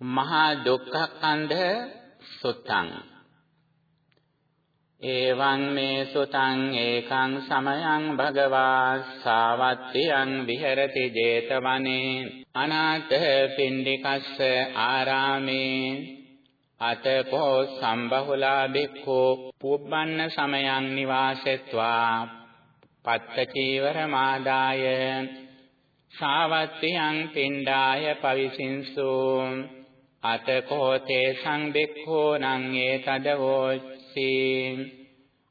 මහා දුක්ඛකන්ධ සුත්තං. එවං මේ සුතං ඒකං සමයං භගවා සාවත්තියං විහෙරති 제තවනේ. අනාථ පින්ඩිකස්ස ආරාමේ. අතකෝ සම්බහුලා බික්ඛෝ පුබ්බන්න සමයං නිවාසෙත්වා. පත්ත චීවර මාදාය. සාවත්තියං පින්ඩාය පවිසින්සු. අතකෝ තේසං බික්ඛෝ නං ඒතදවෝසි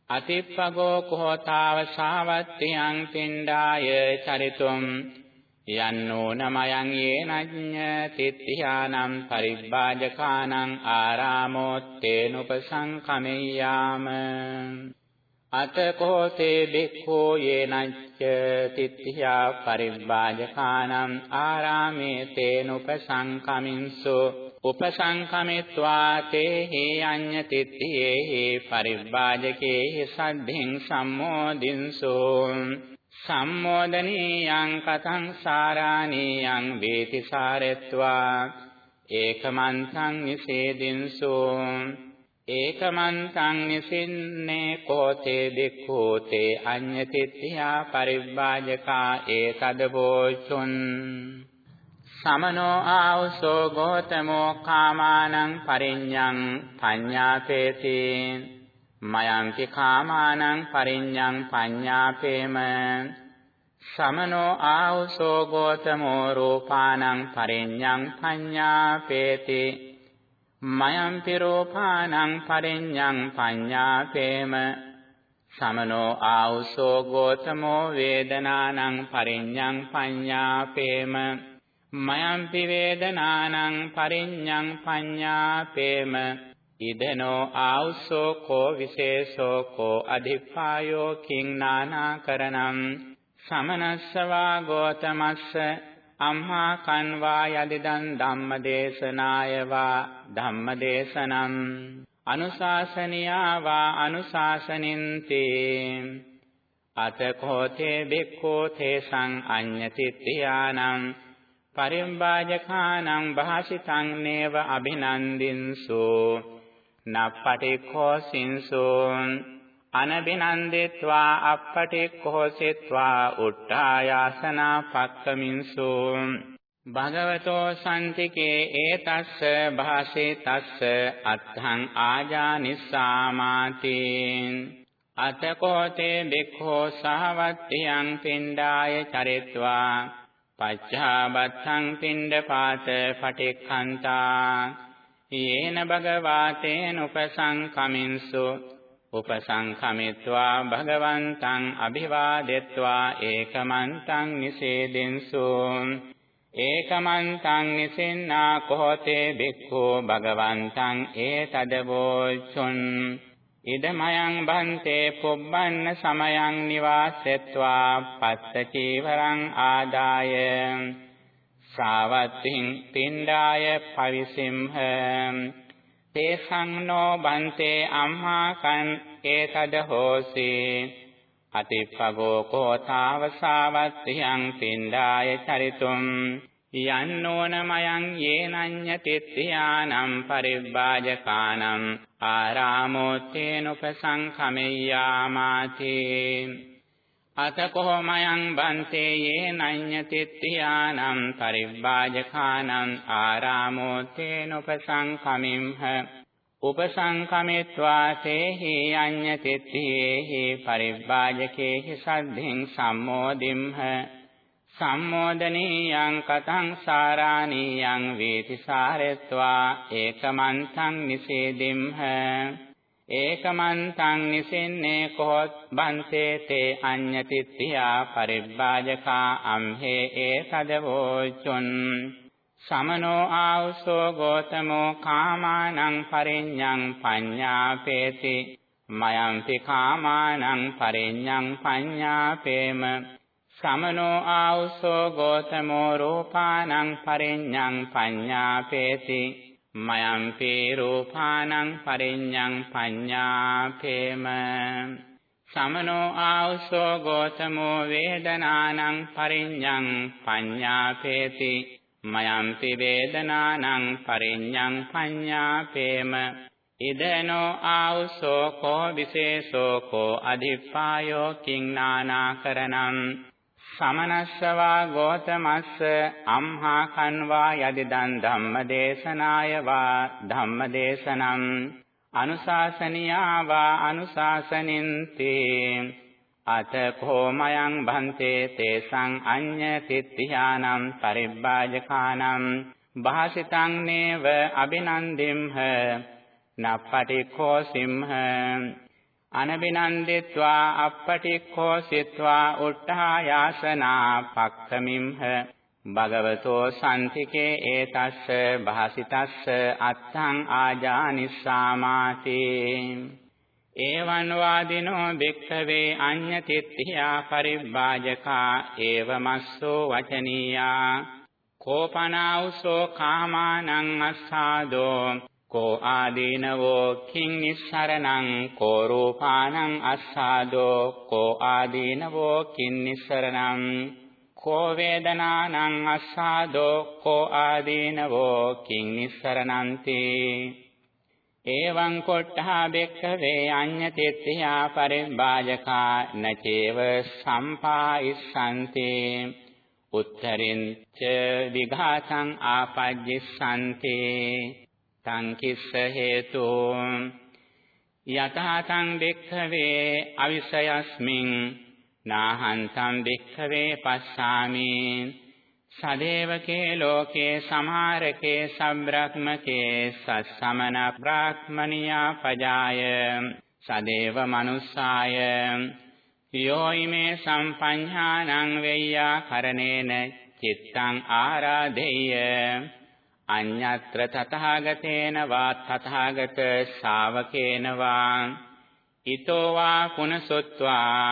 අතිප්පගෝ කෝතාව සාවත්තියං පින්ඩාය චරිතුම් යන්නෝ නමයන් යේනඤ්ඤ තිත්‍යානම් පරිබ්බාජකානං ආරාමෝත්තේනුපසංකමෙය්‍යාම අතකෝතේ බික්ඛෝ යේනච්ච තිත්‍යා පරිබ්බාජකානම් ආරාමේ තේනුපසංකමින්සු උපසංකමිත්වා තේහි අඤ්ඤ තිත්තේහි පරිබ්බාජකේහි සද්ධින් සම්මෝදින්සු. සම්මෝදනීයං කතං සාරාණීයං වේති සාරෙත්වා. ඒකමන්තං නිසේදින්සු. ඒකමන්තං නිසින්නේ කෝතේ දික්ඛෝතේ අඤ්ඤතිත්‍යා පරිබ්බාජකා ඒතදවෝචුන් සමනෝ ආවසෝ ගෝතමෝ කාමානං පරිඤ්ඤං පඤ්ඤාපේති මයන්ති කාමානං පරිඤ්ඤං පඤ්ඤාපේම සමනෝ ආවසෝ ගෝතමෝ රූපානං පරිඤ්ඤං පඤ්ඤාපේති මයන්ති රූපානං පරිඤ්ඤං පඤ්ඤාපේම සමනෝ ආවසෝ ගෝතමෝ වේදනානං පරිඤ්ඤං පඤ්ඤාපේම මයන්ති වේදනානං පරිඤ්ඤං පඤ්ඤාපේම ඉදනෝ ආවසෝ කෝ විශේෂෝ කෝ අධිපායෝ කිං නානාකරණං සමනස්සවා ගෝතමස්ස අම්හා කන්වා යදිදන් ධම්මදේශනාය වා ධම්මදේශනම් අනුශාසනියා වා අනුශාසනින්ති අතකෝතේ බික්ඛෝ තේසං අඤ්ඤතිත්‍යානම් පරිම්බාජකානං භාසිතං නේව අභිනන්දින්සු නප්පටික්ඛෝ සින්සෝ අනබිනන්දිත්වා අප්පටික්ඛෝසිත්වා උට්ඨායාසනා පක්කමින්සු භගවතෝ සම්තිකේ ඒතස්ස භාසේතස්ස අත්ථං ආජානිස්සාමාති අතකෝතේ බික්ඛෝ සහවත්තියං පින්ඩාය චරිත්වා පච්චාබත්තං පින්ඩපාත පටික්ඛන්තා යේන භගවාතේන උපසංකමින්සු උපසංඛමිත්වා භගවන්තං අභිවාදෙත්වා ඒකමන්තං නිසේදෙන්සු ඒකමන්තං නිසින්නා කොහොතේ බික්ඛෝ භගවන්තං ඒතදවෝචුන් ඉදමයන් බන්තේ පුබ්බන්න සමයං නිවාසෙත්වා පත්ත චීවරං ආදාය. ශ්‍රාවත්තිං පින්ඩාය පවිසිම්හ. තේසං නෝ බන්තේ අම්මාකං ඒතද හෝසි. අතිප්පගෝ කෝතාවසාවත්තියං පින්ඩාය චරිතුම්. යන්නෝනමයන් යේනඤ්ඤ තිත්‍යානම් පරිබ්බාජකානම්. ආරාමෝත්තේනුපසංඛමෙය්‍යාමාති අතකොමයන් බන්තේ යේනඤ්ඤ තිත්‍යානම් පරිබ්බාජකානම් ආරාමෝත්තේනුපසංඛමිම්හ උපසංකමිත්වා තේහි අඤ්ඤ තිත්තේහි පරිබ්බාජකේහි සද්ධින් සම්මෝදිම්හ සම්මෝදනීයං කතං සාරාණීයං වේති සාරෙත්වා ඒකමන්තං නිසේදිම්හ ඒකමන්තං නිසින්නේ කොහොත් බන්තේ තේ අඤ්ඤතිත්‍යා පරිබ්බාජකා අම්හේ ඒතදවෝචුන් සමනෝ ආවසෝ ගෝතමෝ කාමානං පරිඤ්ඤං පඤ්ඤාපේති මයන්ති කාමානං පරිඤ්ඤං පඤ්ඤාපේම සමනෝ ආවුසෝ ගෝතමෝ රූපානං පරිඤ්ඤං පඤ්ඤාපේති। මයම්පි රූපානං පරිඤ්ඤං පඤ්ඤාපේම। සමනෝ ආවුසෝ ගෝතමෝ වේදනානං පරිඤ්ඤං පඤ්ඤාපේති। මයම්පි වේදනානං පරිඤ්ඤං පඤ්ඤාපේම। ඉදනෝ ආවුසෝ කෝ විශේෂෝ කෝ අධිපායෝ කිංනානාකරණං සමනස්සවා ගෝතමස්ස අම්හා කන්වා යදිදන් ධම්මදේශනාය වා ධම්මදේශනම් අනුශාසනියා වා අනුශාසනින්ති අතකෝ මයං භන්තේ තේසං අඤ්ඤ තිත්‍යානම් පරිබ්බාජකානම් භාසිතං නේව අබිනන්දිම්හ නප්පටික්ඛෝ සිම්හ අනබිනන්දිත්වා අප්පටික්ඛෝ සිත්වා උට්ඨායාසනා පක්ඛමිම්හ. භගවතෝ සම්තිකේ ඒතස්ස භාසිතස්ස අත්තං ආජානිස්සාමාති. ඒවං වාදිනෝ භික්ඛවේ අඤ්ඤතිත්‍ත්‍යා පරිබ්බාජකා ඒවමස්සෝ වචනීයා. කෝපනාවසෝ කාමානං අස්සාදෝ කෝ ආදීනවෝ කිං නිස්සරණං කෝ රූපානං අස්සාදෝ කෝ ආදීනවෝ කිං නිස්සරණං කෝ වේදනානං අස්සාදෝ කෝ ආදීනවෝ කිං නිස්සරණන්ති එවං කොට්ඨා බෙක්ඛවේ අඤ්ඤතිත්‍යා පරිභාජකා නචේව සම්පායිස්සන්ති. උත්තරින් ච විඝාතං ආපජ්ජිස්සන්ති. තං කිස්ස හේතු යතහතං භික්ඛවේ අවිසයස්මින් නාහන්තං භික්ඛවේ පස්සාමි සදේවකේ ලෝකේ සමාරකේ සබ්‍රක්මකේ සස්සමන බ්‍රාහ්මනියා පජාය සදේව මනුස්සාය යෝයිමේ සම්පඤ්ඤානං වෙය්‍යා කරණේන චිත්තං ආරාධෙය්‍ය අඤ්ඤත්‍ර තථාගතේන වා තථාගත ශාවකේන වා ඊතෝ වා කුණසොත්වා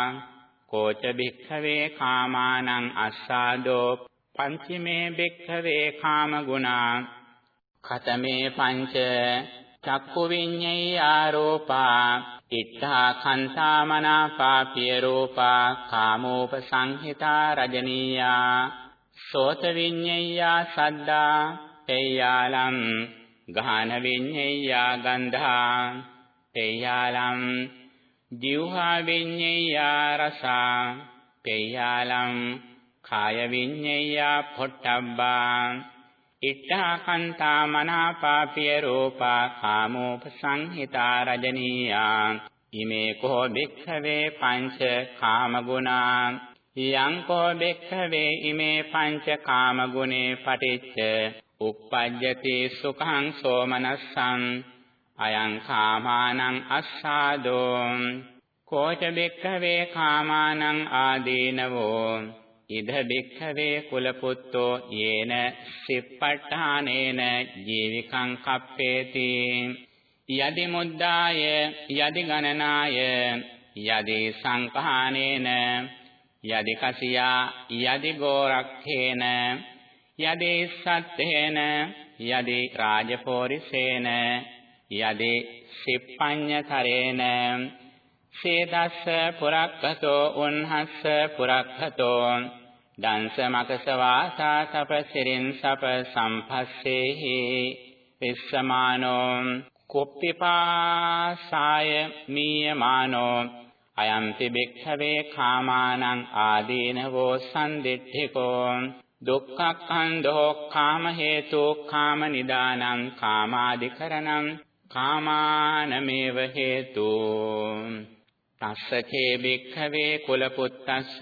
කෝච භික්ඛවේ කාමානං අස්සාදෝ පංචමේ භික්ඛවේ කාම ගුණා ඛතමේ පංච චක්කු විඤ්ඤේ ආරෝපා ඉත්තා කන්තා මනාපාපිය රූපා කාමෝපසංහිතා රජනීයා සෝත විඤ්ඤේයා සද්දා තේයාලම් ගාන විඤ්ඤේයා ගන්ධා. තේයාලම් ජීවහා විඤ්ඤේයා රසා. තේයාලම් කාය විඤ්ඤේයා පොට්ටබ්බා. ඉට්ඨා කන්තා මනාපාපිය රූපා කාමෝපසංහිතා රජනීයා. ඉමේ කෝ භික්ඛවේ පංච කාමගුණා. යං කෝ භික්ඛවේ ඉමේ පංච කාමගුණේ පටිච්ච uppajjati සුඛං සෝමනස්සං අයං කාමානං අස්සාදෝ කෝච බික්ඛවේ කාමානං ආදීනවෝ ඉද බික්ඛවේ කුලපුත්තෝ යේන සිප්පට්ඨානේන ජීවිකං කප්පේති යදි මුද්දාය යදි ගණනාය යදි සංඛානේන යදි කසියා යදි ගෝරක්ඛේන යදේ සත්තේන යදේ රාජපෝරිසේන යදේ සිප්පඤ්ඤතරේන සේදස්ස පුරක්ඛතෝ උන්හස්ස පුරක්ඛතෝ. දංශ මකස වාසා තපසිරින් සප සම්පස්සේහි. විස්සමානෝ කුප්පිපාසාය මීයමානෝ. අයම්ති භික්ඛවේ කාමානං ආදීනවෝ සම්දිට්ඨිකෝ. දුක්ඛක්ඛන්தோ කාම හේතු කාම නිදානං කාමාදිකරණං කාමානමේව හේතු. තස්ස චේ භික්ඛවේ කුලපුත්තස්ස.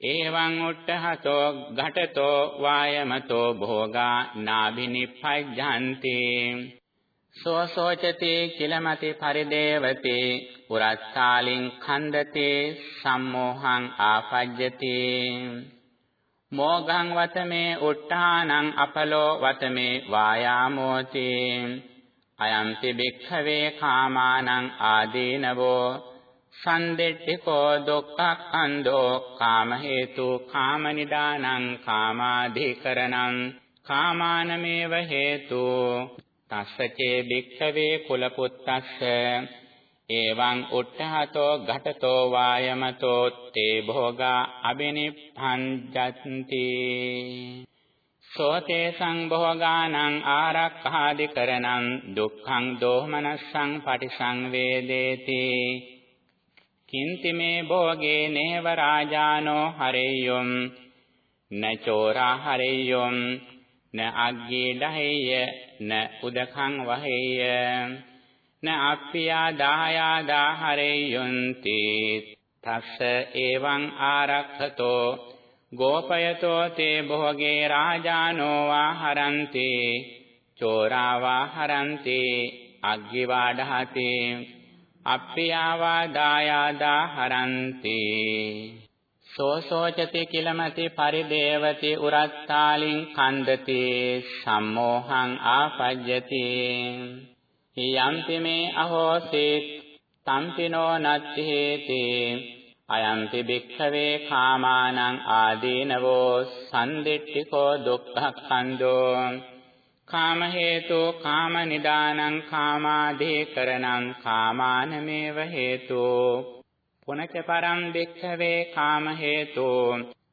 එවං උට්ඨහතෝ ඝටතෝ වායමතෝ භෝගා නාභිනිප්පජ්ජන්ති සෝසෝචති කිලමති පරිදේවති. පුරස්සාලින් ඛණ්ඩති සම්මෝහං ආපජ්ජති. මෝගං වතමේ උට්ඨානං අපලෝ වතමේ වායාමෝති අයම්ති භික්ඛවේ කාමානං ආදීනවෝ සන්දෙට්ඨිකෝ දුක්ඛක්ඛන්தோ කාම හේතු කාම නිදානං කාමාධිකරණං කාමානමේව හේතු තස්සචේ භික්ඛවේ කුලපුත්තස්ස එවං උට්ඨහතෝ ඝටතෝ වායමතෝ තේ භෝගා අබිනිප්පංජන්ති සෝතේ සංභෝගානං ආරක්ඛාදි කරණං දුක්ඛං දෝමනස්සං පටිසංවේදේති. කින්ති මේ භෝගේ නේව රාජානෝ හරෙය්‍යොම් නචෝරා හරෙය්‍යොම් න අග්ගේ දහෙය්‍ය න උදකං වහෙය්‍ය න අප්පියා දායා දාහරෙය්‍යොන්ති තස්ස එවං ආරක්ඛතෝ ගෝපයතෝ තේ භෝගේ රාජානෝ වා හරන්ති චෝරා වා හරන්ති අග්ගි වාඩහති අප්පියාවා දායාදා හරන්ති සෝසෝචති කිලමති පරිදේවති උරත්තාලින් කන්දති සම්මෝහං ආපජ්ජති යම්පි මේ අහෝසෙත් තම්පිනෝ නත්ති හේති අයම්පි භික්ඛවේ කාමානං ආදීනවෝ සම්දිට්ඨිකෝ දුක්ඛක්ඛන්தோ කාම හේතු කාම නිදානං කාමාදීකරණං කාමානමේව හේතු පුනච පරම් භික්ඛවේ කාම හේතු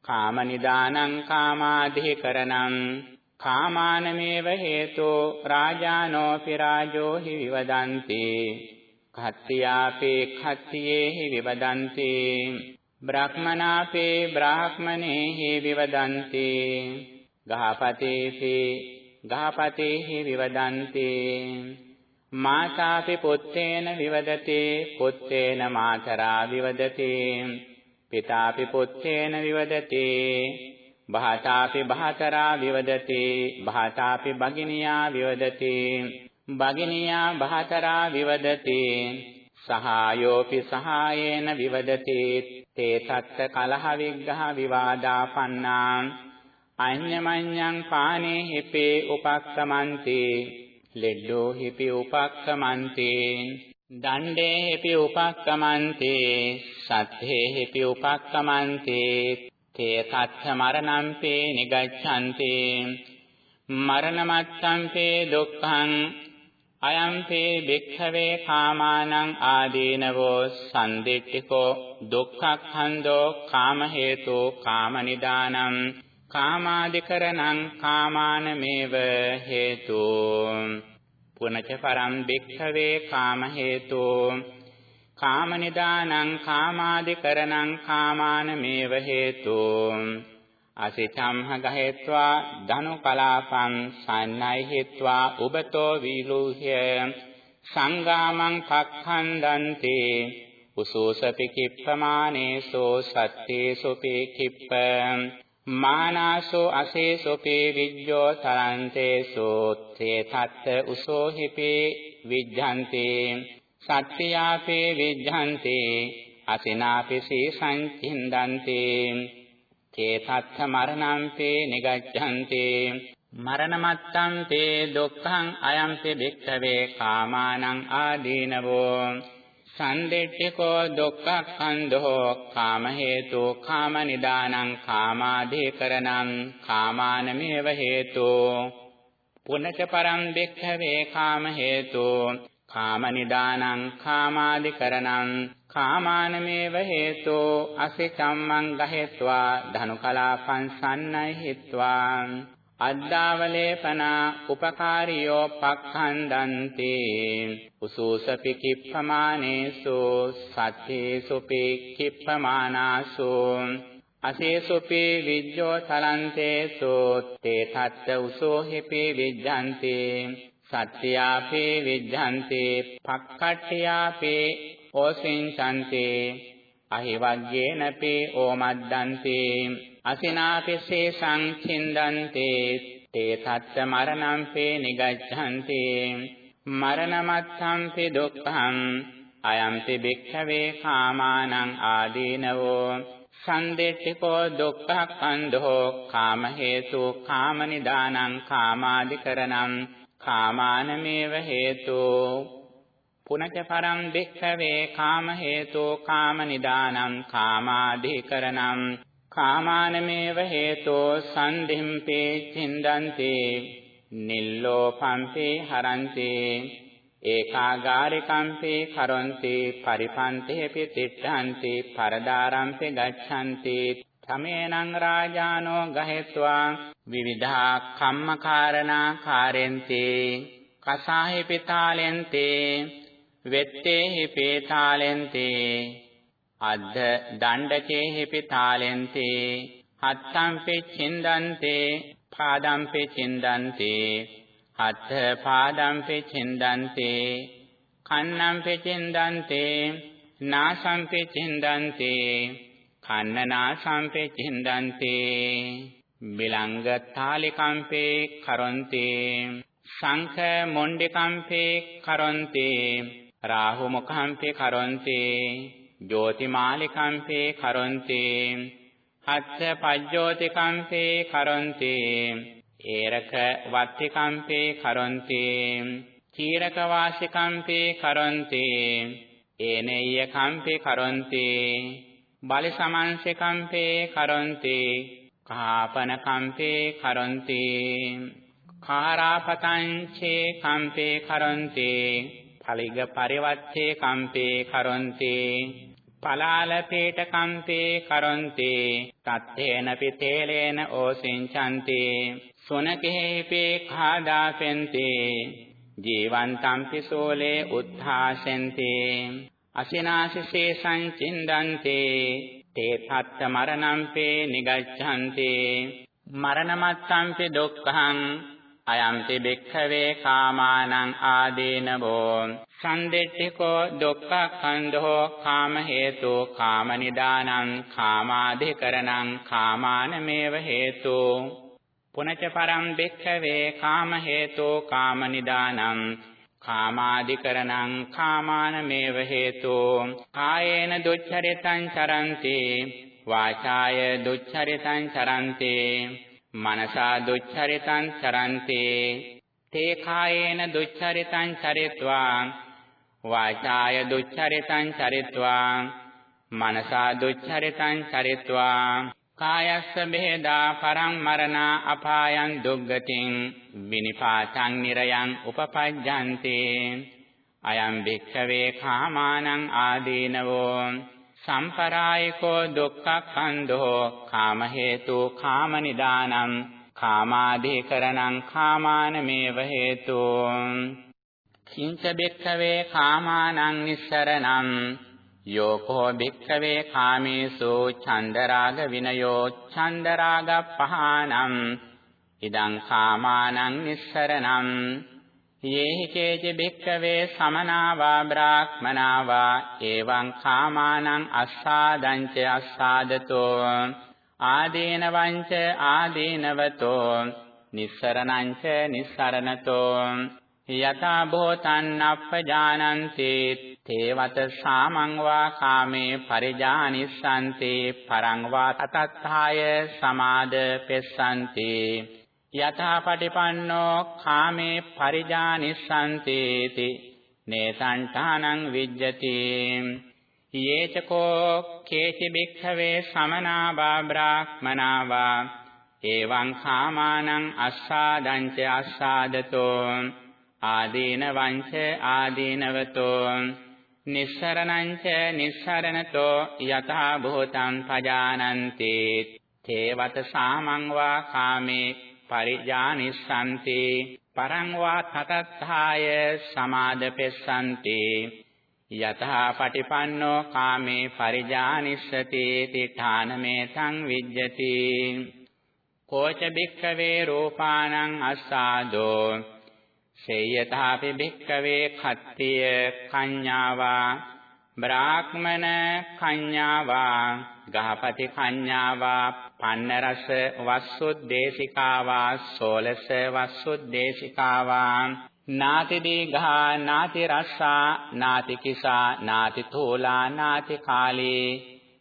කාම නිදානං කාමාදීකරණං කාමානමේව හේතු රාජානෝ පිරාජෝ හි විවදන්ති. කත්තියාපේ කත්තියේහි විවදන්ති. බ්‍රහ්මනාපේ බ්‍රාහ්මනේහි විවදන්ති. ගහපතේපි ගහපතේහි විවදන්ති. මාතාපි පුත්තේන විවදති පුත්තේන මාතරා විවදති. පිතාපි පුත්තේන විවදති. භාතාපි භාතරා විවදති භාතාපි භගිනියා විවදති භගිනියා බහතරා විවදති සහායෝපි සහායේන විවදති තේ තත්ත කලහ විග්ඝහ විවාදා පන්නා අඤ්ඤමඤ්ඤං පානේ හිපේ උපක්කමන්ති ලෙඩ්ඩෝ හිපි උපක්කමන්ති දණ්ඩේ හිපි උපක්කමන්ති සත්හේ හිපි උපක්කමන්ති තේ තත්ත මරණම්පේ නිගච්ඡන්ති මරණමත්තම්පේ දුක්ඛං. අයම්පේ භික්ඛවේ කාමානං ආදීනවෝ සම්දිට්ඨිකෝ දුක්ඛක්ඛන්தோ කාම හේතු කාම නිදානං. කාමාදිකරණං කාමානමේව හේතු. පුනච පරම් භික්ඛවේ කාම හේතු. කාම නිදානං කාමාදිකරණං කාමානමේව හේතු. අසිතම්හ ගහෙත්වා ධනු කලාපං සන්නයි හිත්වා උබතෝ වීලුහ්‍ය. සංගාමං පක්ඛන්දන්ති. උසෝසපි කිප්පමානේසෝ සත්තේසු පිකිප්ප. මානාසෝ අසේසොපේ විජ්ජෝ තරන්තේසෝ තේ තත්ත උසෝහිපේ විජ්ජන්තේ. සත්‍යාපේ විජ්ජන්තේ අසිනාපි සීසංචින්දන්තේ චේතත්ථ මරණම්පේ නිගච්ඡන්ති. මරණමත්තම්පේ දුක්ඛං අයම්පි භික්ඛවේ කාමානං ආදීනවෝ. සන්දෙට්ඨිකෝ දුක්ඛක්ඛන්தோ කාම හේතු කාම නිදානං කාමාදීකරණං කාමානමේව හේතු. පුනච පරම් භික්ඛවේ කාම හේතු කාම නිදානං කාමාදිකරණං කාමානමේව හේතෝ අසිකම්මං ගහෙත්වා ධනුකලාපං සන්නයි හිත්වා අද්දාවලේපනා උපකාරියෝ පක්ඛන්දන්ති උසූසපි කිප්පමානේසු සත්තේසුපි කිප්පමානාසු අසේසුපි විජ්ජෝ තලන්තේසු තේ තත්ත උසෝහිපි විජ්ජන්ති සත්‍යාපේ විජ්ජන්ති පක්ඛට්ඨියාපේ ඕසින්චන්තේ අහිවග්ගේනපේ ඕමද්දන්තේ අසිනාපිසේ සංචින්දන්තේ තේ තත්ත මරණම්පේ නිගච්ඡන්තේ මරණමත්තම්පි දුක්ඛං අයම්පි භික්ඛවේ කාමානං ආදීනවෝ සන්දෙට්ඨිකෝ දුක්ඛක්ඛන්தோ කාම හේතු කාම නිදානං කාමාදිකරණං කාමානමේව හේතු. පුනච පරම් භික්ඛවේ කාම හේතු කාම නිදානං කාමාධිකරණං කාමානමේව හේතු සන්ධිම්පේ චින්දන්ති නිල්ලෝපම්පේ හරන්ති. ඒකාගාරිකම්පේ කරොන්ති. පරිපන්තේපි තිට්ඨන්ති. පරදාරම්පි ගච්ඡanti. තමේනං රාජානෝ ගහෙත්වා විවිධා කම්මකාරණා කාරෙන්ති කසාහි පිතාලෙන්ති වෙත්තේහි පේතාලෙන්ති අද්ද දණ්ඩකේහි පිතාලෙන්ති හත්තම්පි චින්දන්ති පාදම්පි චින්දන්ති හත්ථ පාදම්පි චින්දන්ති කන්නම්පි චින්දන්ති නාසම්පි චින්දන්ති කන්නනාසම්පි චින්දන්ති බිලංග තාලිකම්පේ කරොන්ති සංඛ මොණ්ඩිකම්පේ කරොන්ති රාහු මුඛම්පේ කරොන්ති ජෝතිමාලිකම්පේ කරොන්ති හත්ථ පජ්ජෝතිකම්පේ කරොන්ති ඒරක වත්තිකම්පේ කරොන්ති චීරක වාසිකම්පේ කරොන්ති ඒනෙය්‍ය කම්පේ කරොන්ති බලි සමංශකම්පේ කරොන්ති කාපන කම්පේ කරොන්ති කාරාපතංචේ කම්පේ කරොන්ති පලිග පරිවත්තේ කම්පේ කරොන්ති පලාලපේට කම්පේ කරොන්ති තත්තේන පිතේලේන ඕසින්චන්ති සුනකෙහිපේ කාදාපෙන්ති ජීවන්තම්පි සෝලේ උත්ථාසෙන්ති අසිනාසිසේ සංචින්දන්ති තේ තත්ත මරණම්පේ නිගච්ඡන්ති. මරණමත්තම්පි දුක්ඛං අයම්ති භික්ඛවේ කාමානං ආදීනවෝ. සම්දෙට්ඨිකෝ දුක්ඛඛන්ධෝ කාම හේතු කාම නිදානං කාමාධිකරණං කාමානමේව හේතු. පුනච පරම් භික්ඛවේ කාම හේතු කාම නිදානං කාමාදිකරණං කාමානමේව හේතු කායේන දුච්චරිතං චරන්ති වාචාය දුච්චරිතං චරන්ති මනසා දුච්චරිතං චරන්ති තේ කායේන දුච්චරිතං චරිත්වා වාචාය දුච්චරිතං චරිත්වා මනසා දුච්චරිතං චරිත්වා කායස්ස බෙහෙදා පරං මරණා අපායන් දුග්ගතින් විනිපාතං නිරයන් උපපජ්ජන්ති. අයං භික්ඛවේ කාමානං ආදීනවෝ සම්පරායිකෝ දුක්ඛඛන්தோ කාම හේතු කාම නිදානං කාමාධිකරණං කාමානමේව හේතු. කිංච භික්ඛවේ කාමානං නිස්සරණං යෝකෝ භික්ඛවේ කාමේසු චන්දරාග විනයෝ චන්දරාග පහානම් ඉදං කාමානං නිස්සරණං යේහි කේච භික්ඛවේ සමනාවා බ්‍රාහ්මනාවා එවං කාමානං අස්සාදං ච අස්සාදතෝ ආදීනවං ච ආදීනවතෝ නිස්සරණං ච නිස්සරණතෝ යතා භෝතං අප්පජානන්ති තේවත සාමං වා කාමේ පරිජානිස්සන්ති පරං වා තතත්ථාය සමාද පෙස්සන්ති යථා පටිපන්නෝ කාමේ පරිජානිස්සන්තේති නේසංඨානං විජ්ජති යේචකෝ කේචි භික්ඛවේ සමනා වා බ්‍රාහ්මනා වා එවං කාමානං අස්සාදං ච අස්සාදතෝ ආදීන වංච ආදීනවතෝ නිස්සරණං ච නිස්සරණතෝ යථා භූතං පජානන්ති තේවත සාමං වා කාමේ පරිජානිස්සන්ති පරං වා තතත්ථාය සමාදපෙස්සන්ති යතහා පටිපන්නෝ කාමේ පරිජානිස්සති තිඨානමේ සංවිජ්ජති කෝච භික්ඛවේ රූපානං අස්සාදෝ සේයතාපි භික්ඛවේ khත්තිය කඤ්ඤාවා බ්‍රාහ්මන කඤ්ඤාවා ගහපති කඤ්ඤාවා පන්නරස වස්සුද්දේශිකාවා සෝලස වස්සුද්දේශිකාවා නාති දීඝා නාති රස්සා නාති කිසා නාති තෝලා නාති කාලේ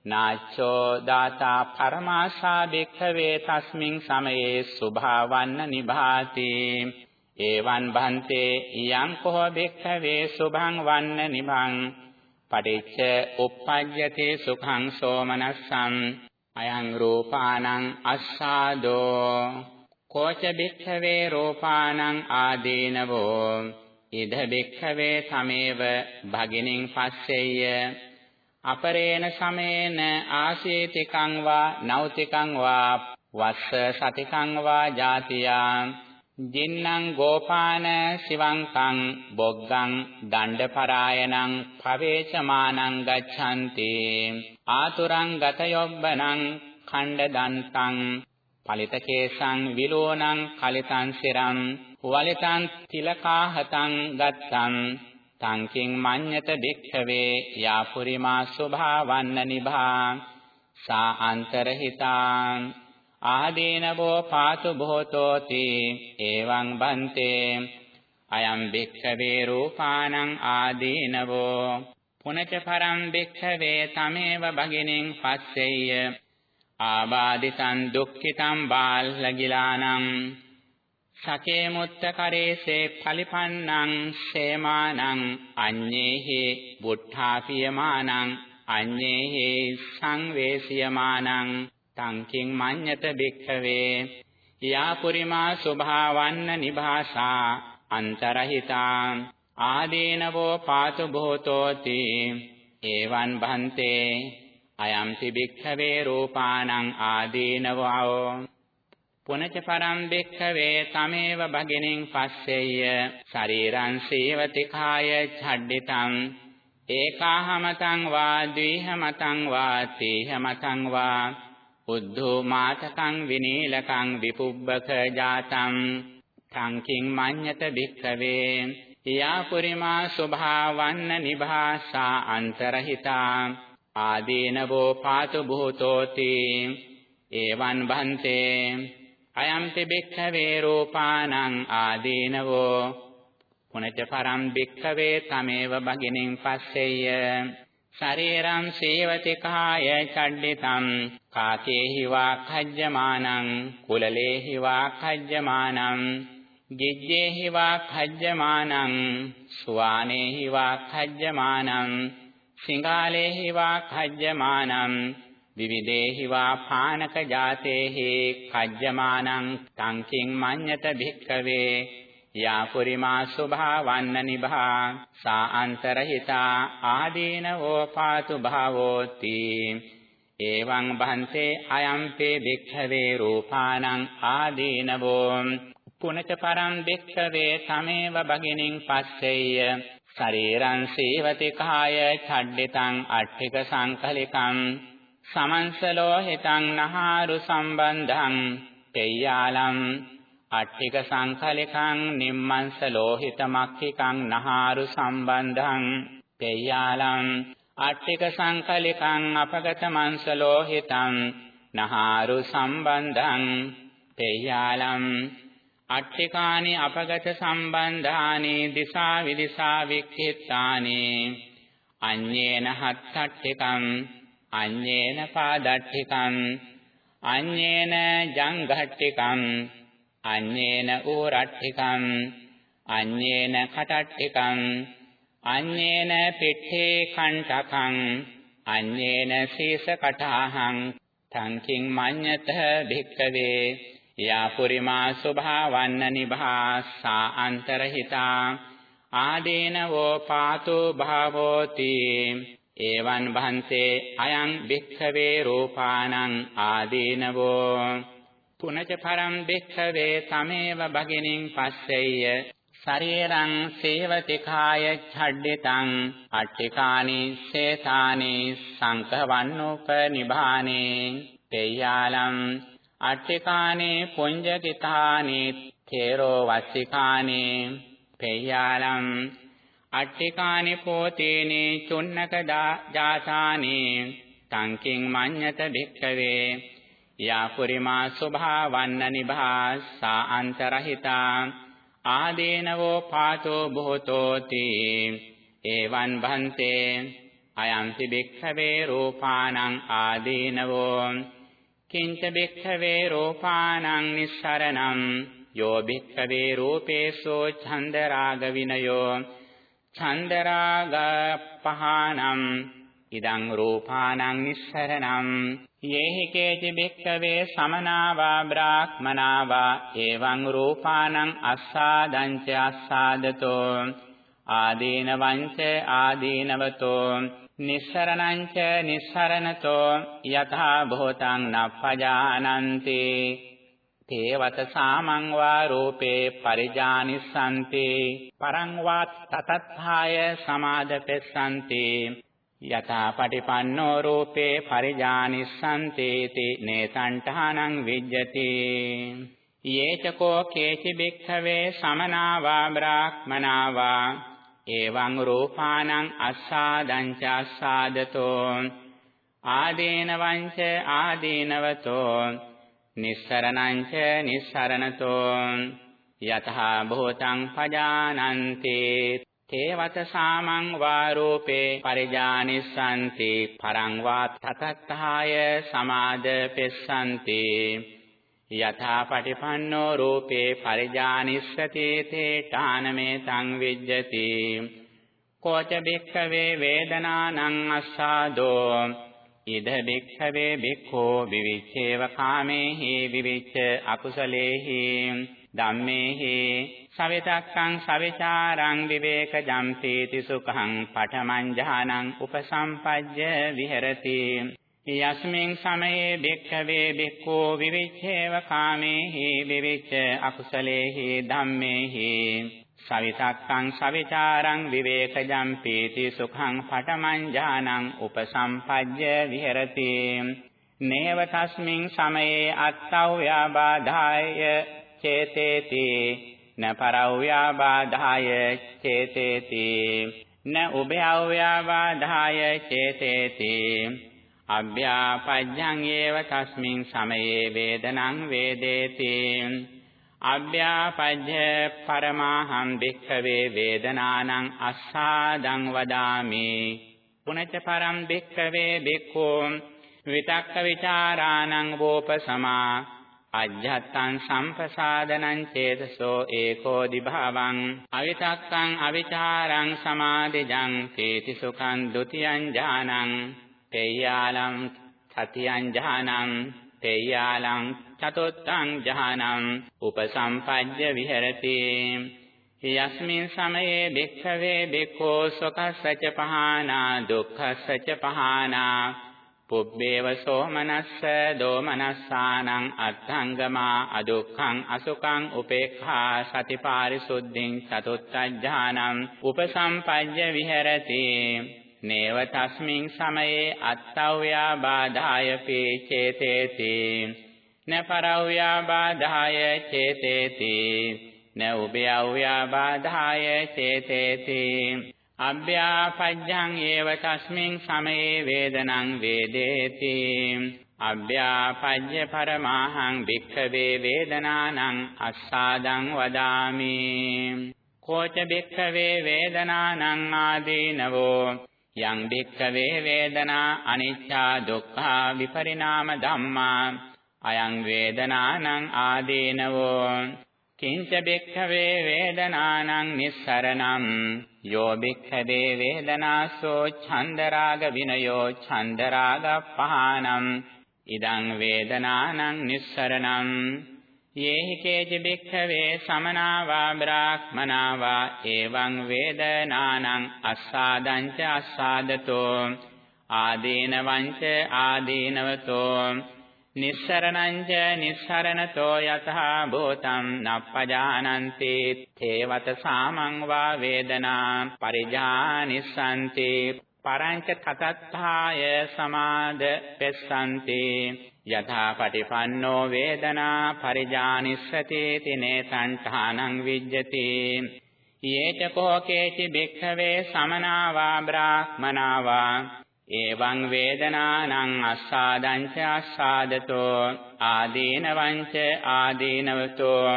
නාච්චෝ දාතා පරමාශා භික්ඛවේ තස්මින් සමයේ සුභාවන්න නිභාති. ඒවං භන්තේ යං කෝ භික්ඛවේ සුභං වන්න නිභං පටිච්ච උප්පජ්ජති සුඛං සෝමනස්සං අයං රූපානං අස්සාදෝ. කෝච භික්ඛවේ රූපානං ආදීනවෝ. ඉද භික්ඛවේ සමේව භගිනින් පස්සෙය්‍ය. අපරේණ සමේන ආසීතිකං වා නෞතිකං වා වස්ස සතිකං වා ජාතියා. ජින්නං ගෝපාන සිවංකං බොග්ගං දණ්ඩපරායනං පවේචමානං ගච්ඡanti ආතුරං ගතයොබ්බනං ඛණ්ඩදන්තං පලිතකේසං විලෝණං කලිතං සිරං වලිතං තිලකාහතං ගත්තං තංකින් මඤ්ඤත භික්ඛවේ යාපුරිමා ස්වභාවන්න නිභා සා අන්තරහිතාං ආදීනවෝ පාතු භෝතෝති එවං බන්තේ. අයං භික්ඛවේ රූපානං ආදීනවෝ පුනච පරං භික්ඛවේ තමේව භගිනින් පස්සෙය්‍ය. ආබාදිතං දුක්ඛිතං බාල්ලගිලානං. සකේ මුත්ත කරේසේ පලිපන්නං ශේමානං අඤ්ඤේහි බුද්ධාපියමානං. අඤ්ඤේහි සංවේසියමානං. තංකින් මඤ්ඤත භික්ඛවේ යාපුරිමා ස්වභාවන්න නිභාසා අන්තරහිතා ආදීනවෝ පාතු භූතෝති එවං භන්තේ අයම්පි භික්ඛවේ රූපානං ආදීනවෝ පුනච පරම් භික්ඛවේ තමේව භගිනින් පස්සෙය්‍ය ශරීරං සීවති කාය ඡඩ්ඩිතං ඒකාහමතං වා ද්විහමතං වා තීහමතං වා උද්ධෝ මාතකං විනීලකං විපුබ්බක ජාතං තංකින් මඤ්ඤත භික්ඛවේ යා පුරිමා ස්වභාවන්න නිභාසා අන්තරහිතා ආදීනවෝ පාතු භූතෝති එවං භන්තේ අයම්ති භික්ඛවේ රූපානං ආදීනවෝ පුනච පරම් භික්ඛවේ තමේව භගිනින් පස්සෙය්‍ය ශරීරං සේවති කාය චඩ්ඩිතං කාකේහි වා khajjamaනං කුලලේහි වා khajjamaනං ගිජ්ජේහි වා khajjamaනං සුවානේහි වා khajjamaනං සිංගාලේහි වා khajjamaනං විවිදේහි වා පානක ජාතේහි කජ්ජමානං තංකින් මඤ්ඤත භික්ඛවේ යා පුරිමා ස්වභාවන්න නිභා සා අන්තරහිතා ආදීනවෝ පාතු භාවෝති. එවං බන්තේ අයම්පේ භික්ඛවේ රූපානං ආදීනවෝ පුනච පරම් භික්ඛවේ තමේව බගිනින් පස්සෙය්‍ය ශරීරං සීවති කාය ඡඩ්ඩිතං අට්ඨික සංකලිකං. සමන්සලෝහිතං නහාරු සම්බන්ධං. තෙය්‍යාලම් අට්ඨික සංකලිකං නිම්මන්සලෝහිත මක්ඛිකං නහාරු සම්බන්ධං තෙය්‍යාලම් අට්ඨික සංකලිකං අපගත මන්සලෝහිතං නහාරු සම්බන්ධං තෙය්‍යාලම් අට්ඨිකානි අපගත සම්බන්ධානි දිසා විදිසා වික්ඛිතානි අඤ්ඤේන හත්ථට්ඨිකං අඤ්ඤේන පාදට්ඨිකං අඤ්ඤේන ජංඝට්ඨිකං අඤ්ඤේන ඌරට්ඨිකං අඤ්ඤේන කටට්ඨිකං අඤ්ඤේන පිට්ඨේ කණ්ඨකං අඤ්ඤේන සීස කටාහං තංකින් මඤ්ඤත භික්ඛවේ යා පුරිමා ස්වභාවන්න නිභාසා අන්තරහිතා ආදීනවෝ පාතෝ භාවෝති එවං භන්තේ අයං භික්ඛවේ රූපානං ආදීනවෝ පුනච පරම් භික්ඛවේ තමේව භගිනින් පස්සෙය්‍ය। ශරීරං සේවති කාය ඡඩ්ඩිතං අට්ඨිකානි සේතානි සංකවන්නෝප නිභානේ තේයාලම් අට්ඨිකානේ පුඤ්ජකිතානි තේරෝ වස්සිකානේ। පේයාලම් අට්ඨිකානි පෝතේනේ චුන්නක ජාතානේ। තංකින් මඤ්ඤත භික්ඛවේ යා පුරිමා ස්වභාවන්න නිභාසා අන්තරහිතා ආදීනවෝ පාතෝ බොහෝතෝති එවං භන්තේ අයම්ති භික්ඛවේ රූපානං ආදීනවෝ කිංච භික්ඛවේ රූපානං නිස්සරණං යෝ භික්ඛවේ රූපේසෝ ඡන්දරාග විනයෝ ඡන්දරාග පහනම් ඉදං රූපානං නිස්සරණං යේහි කේචි භික්ඛවේ සමනාවා බ්‍රාහ්මනාවා එවං රූපානං අස්සාදං ච අස්සාදතෝ ආදීනවං ච ආදීනවතෝ නිස්සරණංච නිස්සරණතෝ යථා භූතං නප්පජානන්ති තේවත සාමං වා රූපේ පරිජානිස්සanti පරං වා තතත්ථාය සමාදපෙස්සanti යථා පටිපන්නෝ රූපේ පරිජානිස්සanti ති නේසංඨානං විජ්ජති. යේචකෝ කේචි බික්ඛවේ සමනාවා බ්‍රාහ්මනාවා. එවං රූපානං අස්සාදං ච අස්සාදතෝ. ආදීනවං ච ආදීනවතෝ. නිස්සරණං ච නිස්සරණතෝ. යතහ භූතං පජානන්ති. තේවත සාමං වා රූපේ පරිජානිස්සanti පරං වා තතත්ථාය සමාදපෙස්සanti යථා පටිපන්නෝ රූපේ පරිජානිස්සති තේඨානමේ සංවිජ්ජති කෝච බික්ඛවේ වේදනානං අස්සාදෝ ඉද බික්ඛවේ බික්ඛෝ විවිච්ඡේව කාමේහි විවිච්ඡ අකුසලේහි ධම්මේහි සවිතක්කං සවිචාරං විවේකජම් තීති සුඛං පඨමං ඥානං උපසම්පජ්ජ විහෙරති. යස්මින් සමයේ භික්ඛවේ භික්ඛෝ විවිච්ඡේව කාමේහි විවිච්ඡ අකුසලේහි ධම්මේහි සවිතක්කං සවිචාරං විවේකජම් පීති සුඛං පඨමං ඥානං උපසම්පජ්ජ විහෙරති. නේව තස්මින් සමයේ අත්තව්‍යාබාධාය චේතේති. න පරව්‍යාබාධාය චේතේති. න උභයව්‍යාබාධාය චේතේති. අභ්‍යාපජ්ජං ඒව තස්මින් සමයේ වේදනං වේදේති. අභ්‍යාපජ්ජ පරමාහං භික්ඛවේ වේදනානං අස්සාදං වදාමි. පුනච පරම් භික්ඛවේ භික්ඛෝ විතක්ක ਵਿਚාරාණං වෝපසමා අජ්ජත්තං සම්පසාදනං චේතසෝ ඒකෝ දිභාවං අවිතක්කං අවිචාරං සමාදිජං තේති සුඛං ဒ ුතියං ඥානං තේයාලං සතියං ඥානං තේයාලං චතුත්තං ඥානං උපසම්පජ්ජ විහෙරති යස්මින් සමයේ භික්ඛවේ භික්ඛෝ සකස්සච පහනා දුක්ඛස්සච පහනා පුබ්බේව සෝමනස්ස දෝමනස්සානං අත්ථංගමා අදුක්ඛං අසුඛං උපේක්ඛා සතිපාරිසුද්ධින් චතුත්ථඥානං උපසම්පජ්ජ විහෙරති. නේව තස්මින් සමයේ අත්තව්‍යා බාධාය පේ චේතේති න පරව්‍යා බාධාය චේතේති. න උභයව්‍යා බාධාය චේතේති. අභ්‍යාපජ්ජං ඒව තස්මින් සමයේ වේදනං වේදේති. අභ්‍යාපජ්ජ පරමාහං භික්ඛවේ වේදනානං අස්සාදං වදාමි. කෝච භික්ඛවේ වේදනානං ආදීනවෝ. යං භික්ඛවේ වේදනා අනිච්චා දුක්ඛා විපරිණාම ධම්මා. අයං වේදනානං ආදීනවෝ. කිංච භික්ඛවේ වේදනානං නිස්සරණං යෝ භික්ඛවේ වේදනාසෝ ඡන්දරාග විනයෝ ඡන්දරාග පහානම් ඉදං වේදනානං නිස්සරණං යේහි කේච භික්ඛවේ සමනාවා බ්‍රාහ්මනාවා එවං වේදනානං අස්සාදං ච අස්සාදතෝ ආදීනවං ච ආදීනවතෝ නිස්සරණං ච නිස්සරණතෝ යතහ භූතං නප්පජානන්ති තේවත සාමං වා වේදනා පරිජානිස්සanti පරංච තතත්ථාය සමාද පෙස්සanti යථා පටිපන්නෝ වේදනා පරිජානිස්සති තිනේ සංඨානං විජ්ජති යේච කෝකේචි භික්ඛවේ සමනාවා බ්‍රාහ්මනාවා එවං වේදනානං අස්සාදං ච අස්සාදතෝ ආදීනවං ච ආදීනවතෝ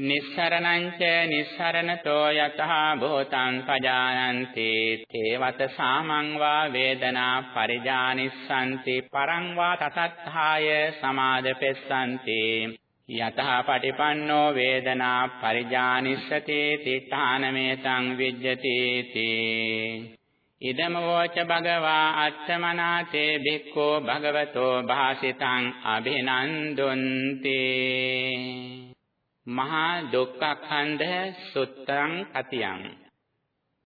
නිස්සරණං ච නිස්සරණතෝ යතහ භූතං පජානන්ති තේවත සාමං වා වේදනා පරිජානිස්සanti පරං වා තතත්ථාය සමාදපෙස්සanti යතහ පටිපන්නෝ වේදනා පරිජානිස්සති තිඨානමේතං විජ්ජති තී ඉදම වෝච භගවා අත්තමනාතේ භික්ඛෝ භගවතෝ භාසිතං අභිනන්දුන්ති මහා දුක්ඛඛන්ධ සුත්තං කතියං